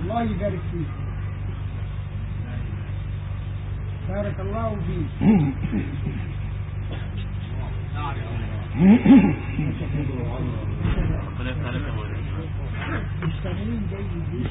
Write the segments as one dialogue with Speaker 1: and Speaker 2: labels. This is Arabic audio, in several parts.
Speaker 1: الله يبارك فيك. بارك الله فيك. مشتغلين جيد الله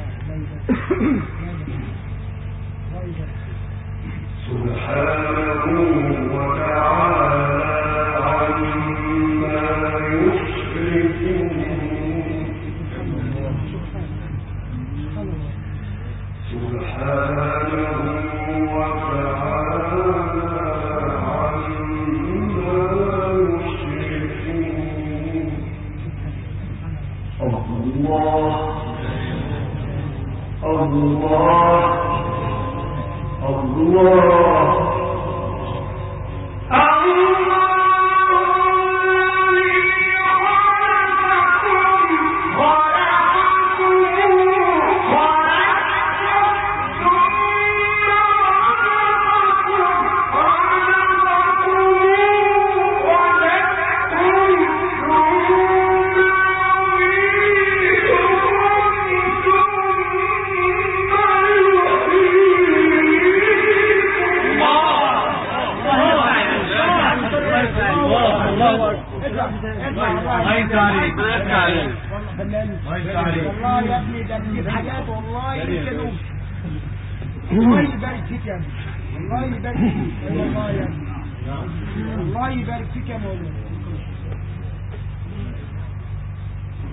Speaker 1: والله يا ابني ده حاجات والله يمكن الله يبارك فيك يا ابني. الله يبارك فيك. والله يا ابني. الله يبارك فيك يا مولانا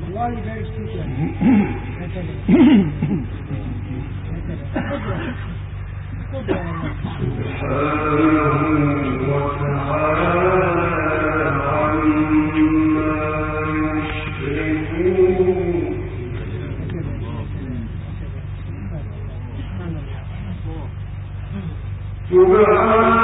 Speaker 1: الله يبارك فيك يا ابني. يا سلام. يا سلام. قدرة قدرة والله
Speaker 2: سبحان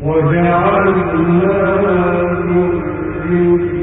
Speaker 2: وجعلنا تؤمن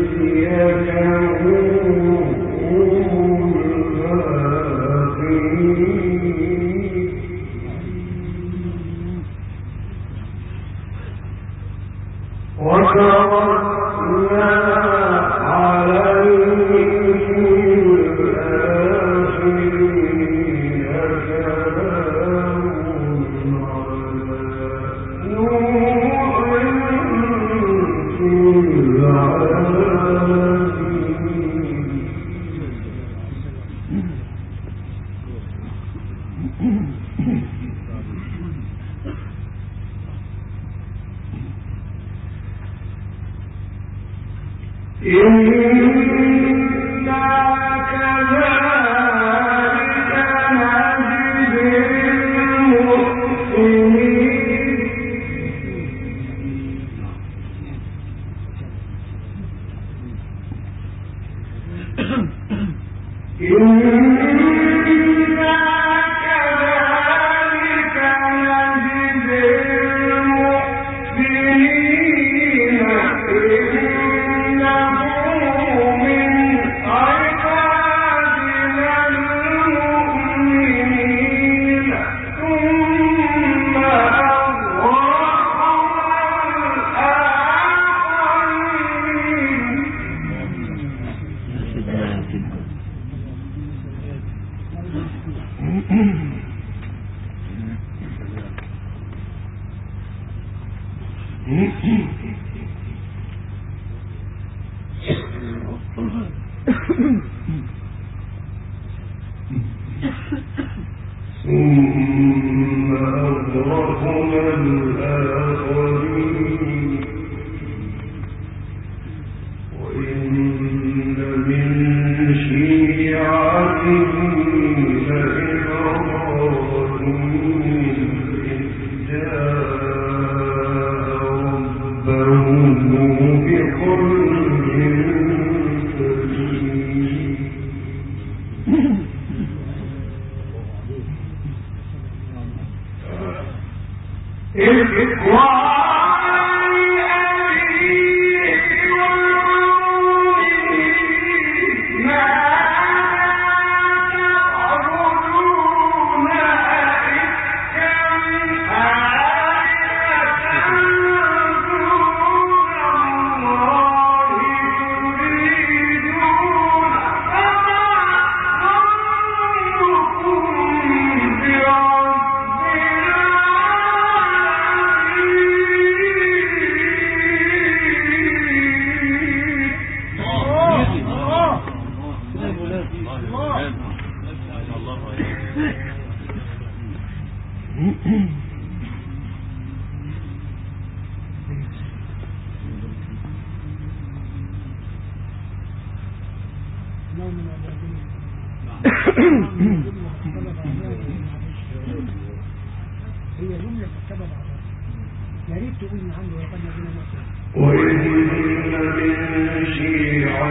Speaker 2: ایک ایک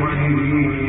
Speaker 1: والمؤمنين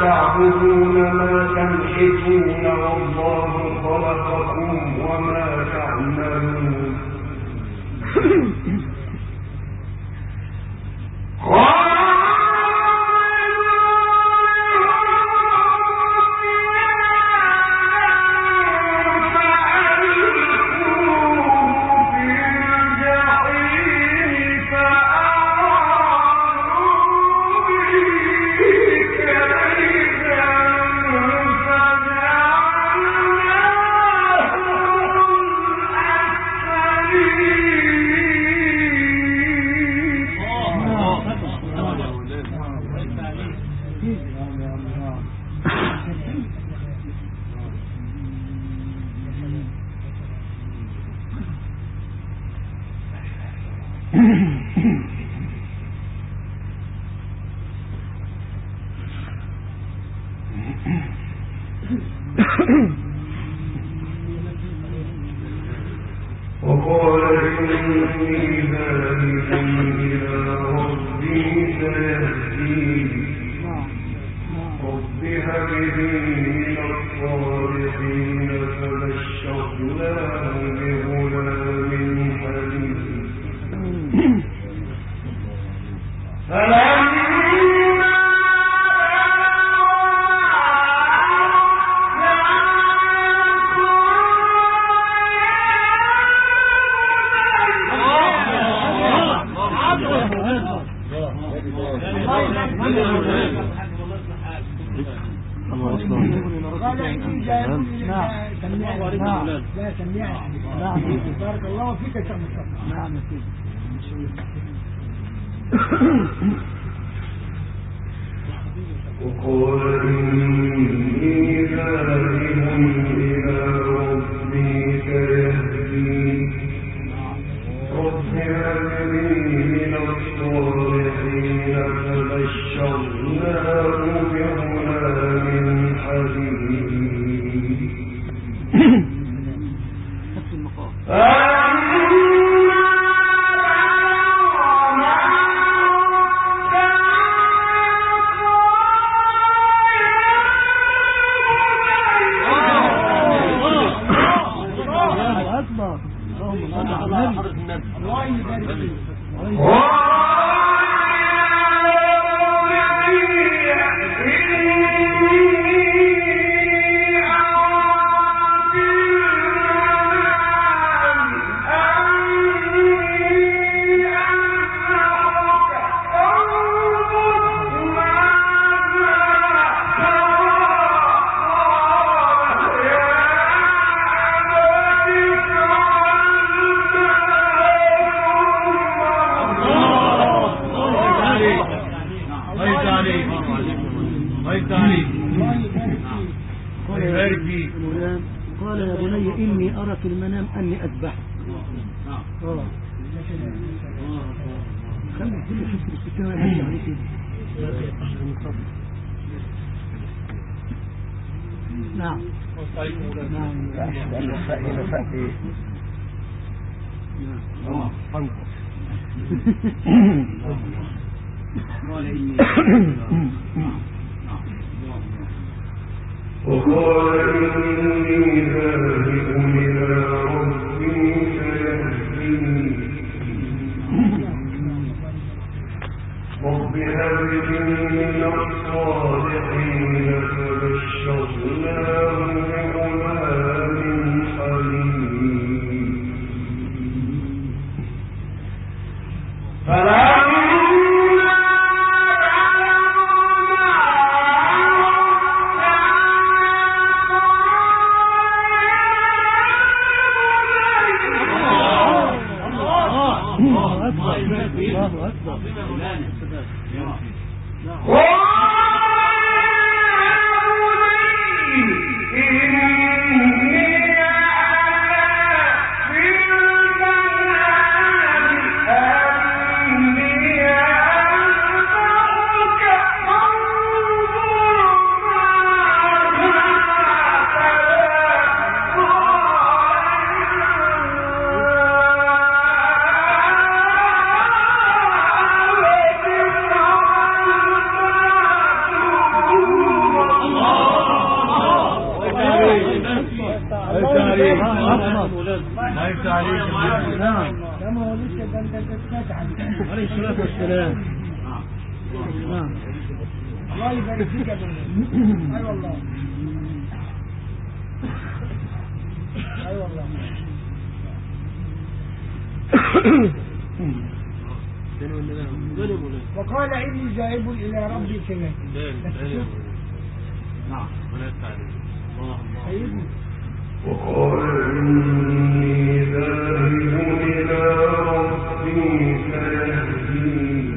Speaker 1: تعبدون ما تنحتون والله خلقكم وما تعملون. به من الصالحين فبشرناه وقال إني ذاهب إلى ربي سيهديني رب هب من الصالحين.
Speaker 2: اي والله اي والله وقال ابن جائب إلى ربي كذا.
Speaker 3: نعم
Speaker 1: وقال إني ذاهب إلى ربي
Speaker 2: فيهدين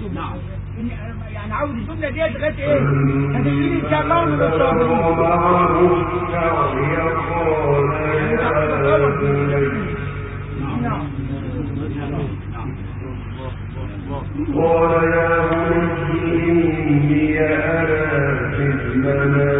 Speaker 2: الجمله يعني عاوز لغاية إيه؟ الله
Speaker 1: قال يا أرى في المنام.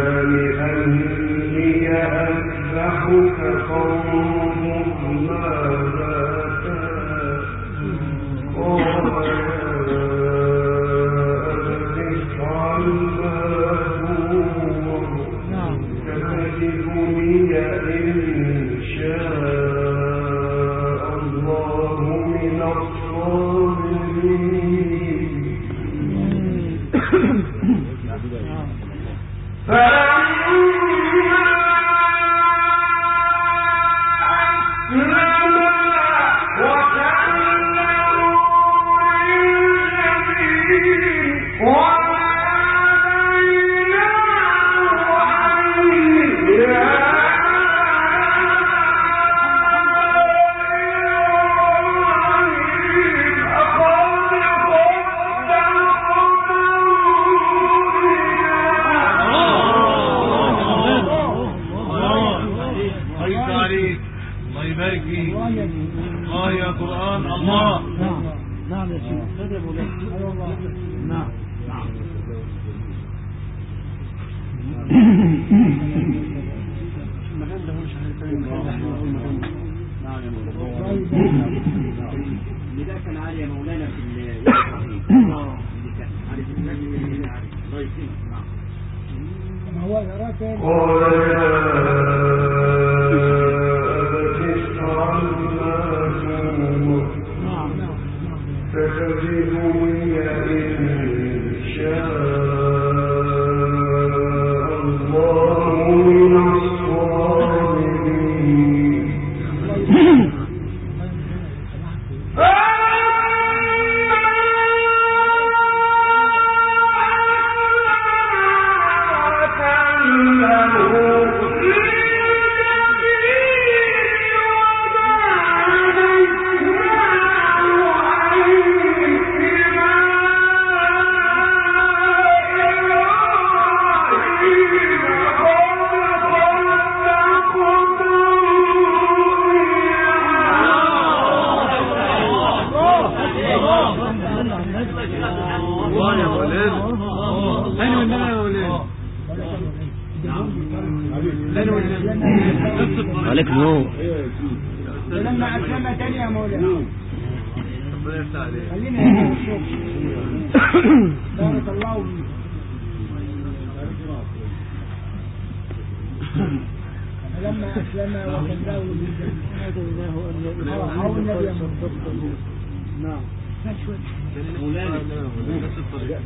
Speaker 4: ஓ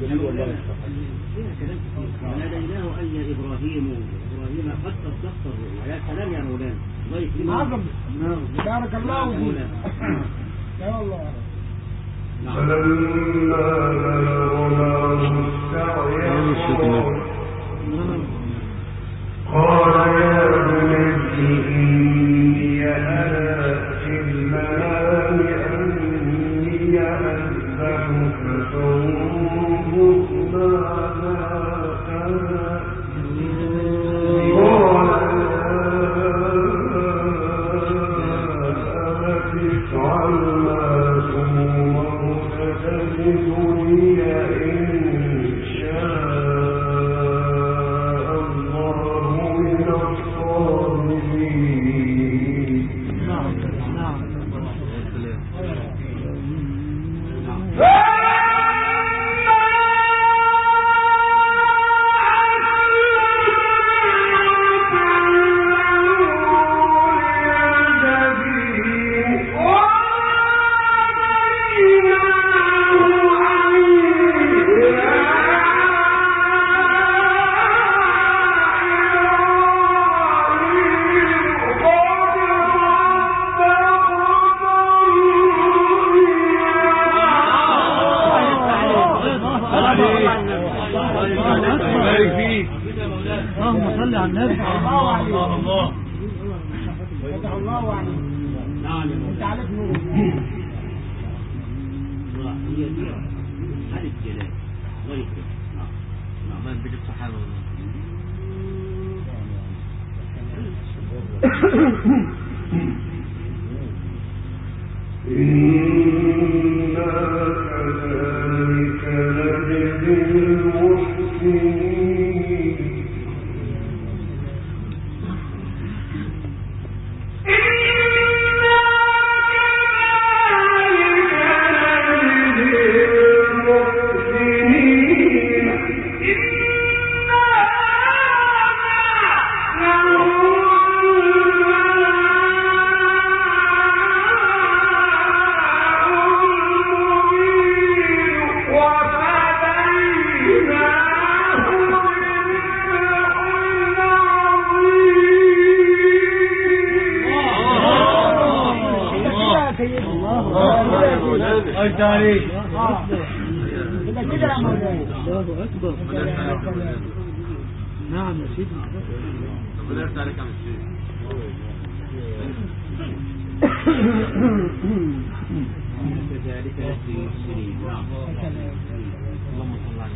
Speaker 4: جمع ولا فيها كلام يا إبراهيم إبراهيم يا يا مولانا. طيب، نعم.
Speaker 2: الله. نعم الله
Speaker 4: يا
Speaker 2: الله
Speaker 4: نعم.
Speaker 1: يا الله
Speaker 2: عليك
Speaker 4: نعم
Speaker 2: عليك
Speaker 4: الله جلال الله يكرمك نعم نعم
Speaker 3: الله والله
Speaker 1: إنا كذلك نجزي المحسنين
Speaker 5: نعم يا سيدي.
Speaker 3: عليك يا
Speaker 4: كذلك نعم
Speaker 3: اللهم صل على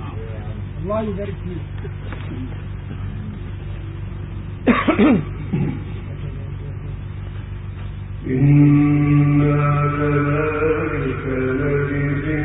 Speaker 4: نعم
Speaker 2: الله يبارك فيك.
Speaker 1: إنا كذلك نجزي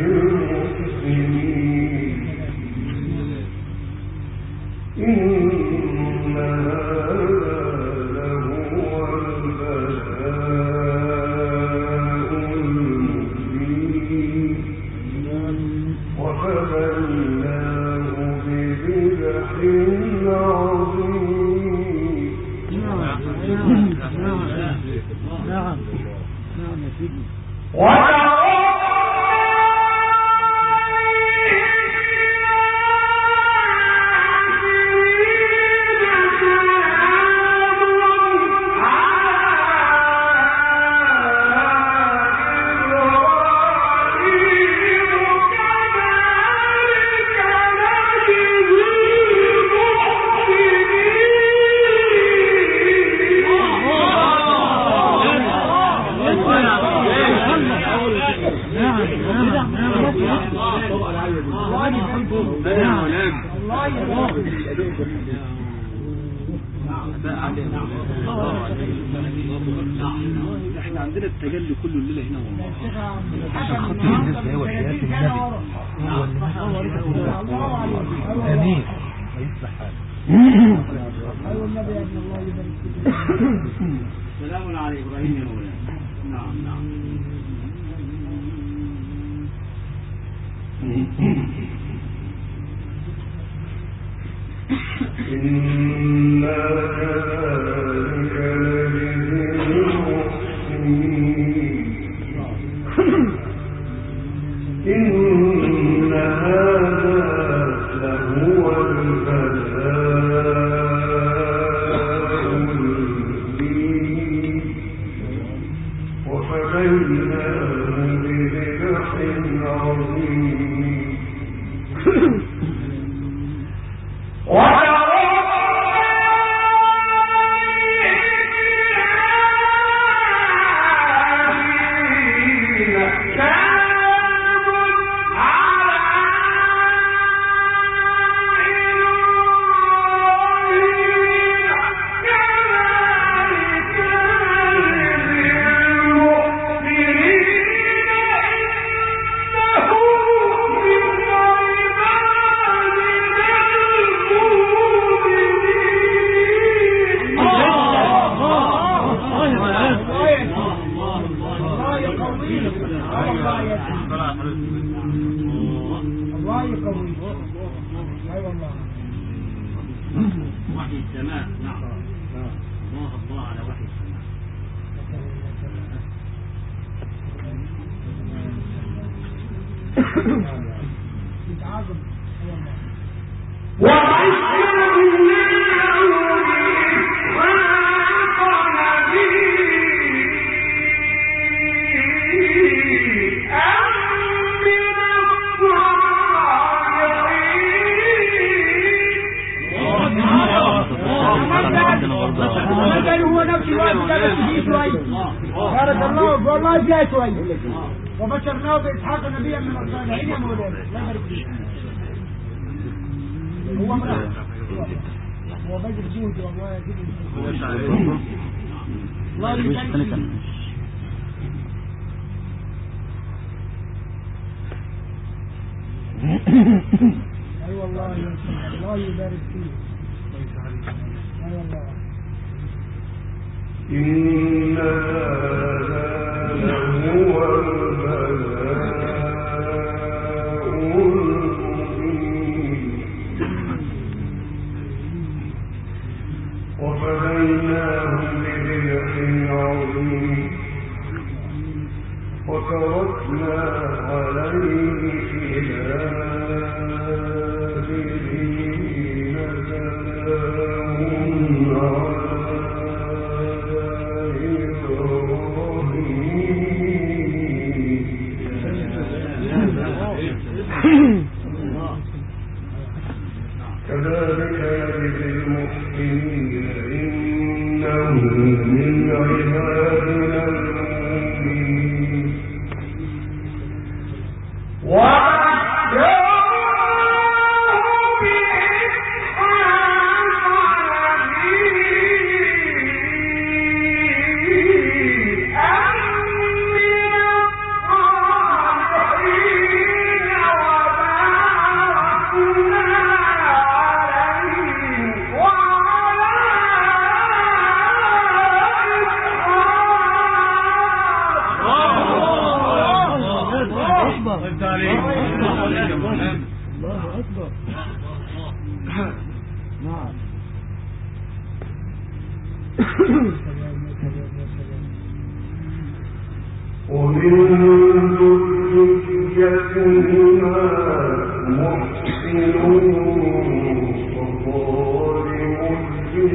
Speaker 4: سلام على إبراهيم يا مولانا نعم نعم.
Speaker 1: إنا بذبح عظيم
Speaker 2: الله بإسحاق نبيا من الصالحين يا مولانا. لا يبارك فيك هو امرأة. هو بذل جهد والله يزيد الله يبارك اي أيوة والله الله يبارك. فيك. أيوة اي والله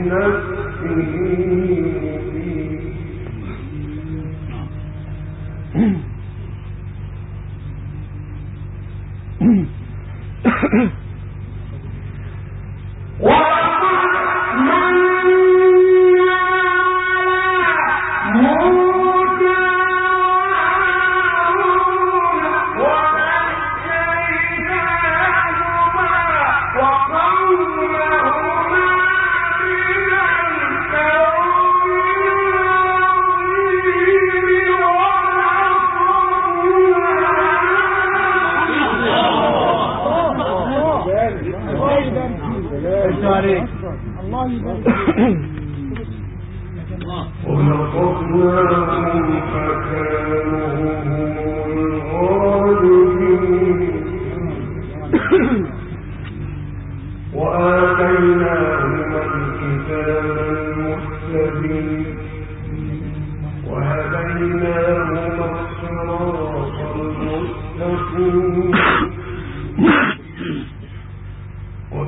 Speaker 1: نفسه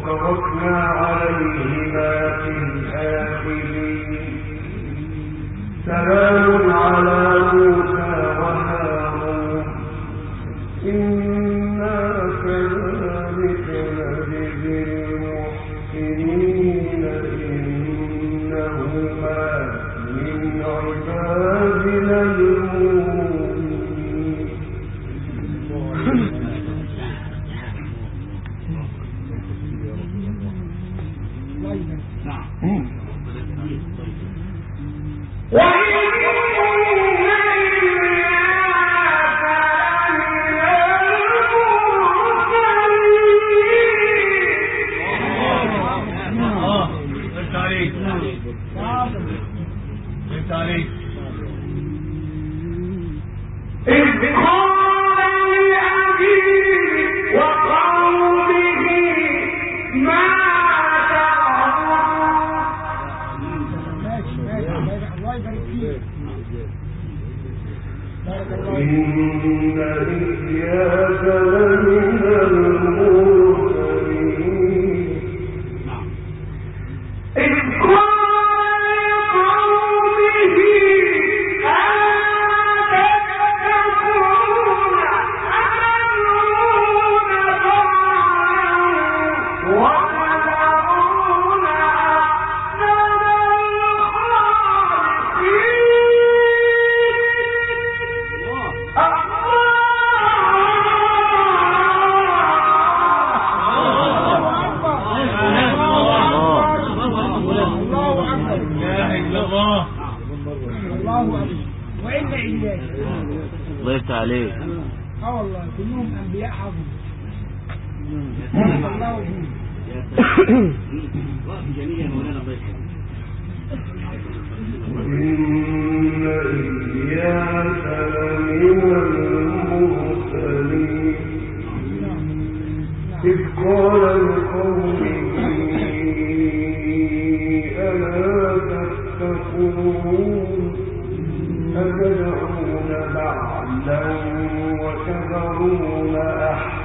Speaker 1: وتركنا عليهما في الآخرين. سلام على موسى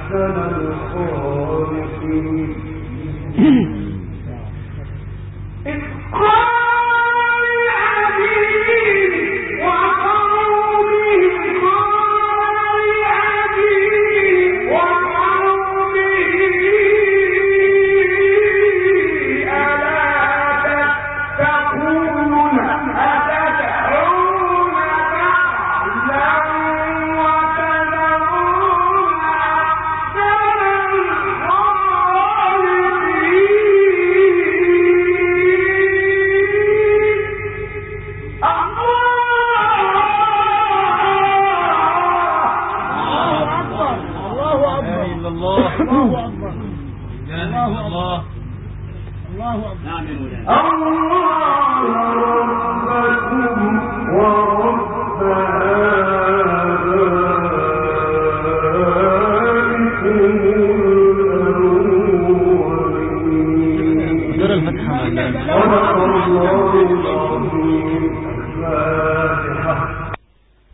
Speaker 1: أحسن الخالقين.